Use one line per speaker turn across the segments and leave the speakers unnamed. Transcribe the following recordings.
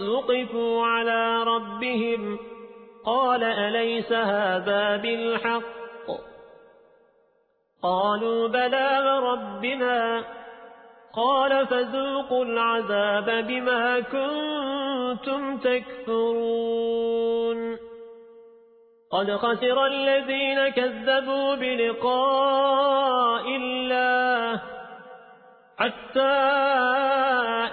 إذ وقفوا على ربهم. قال أليس هذا بالحق؟ قالوا بلى ربنا قال فذوقوا العذاب بما كنتم تكفرون. قد خسر الذين كذبوا بلقاء الله حتى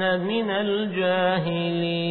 من الجاهلين.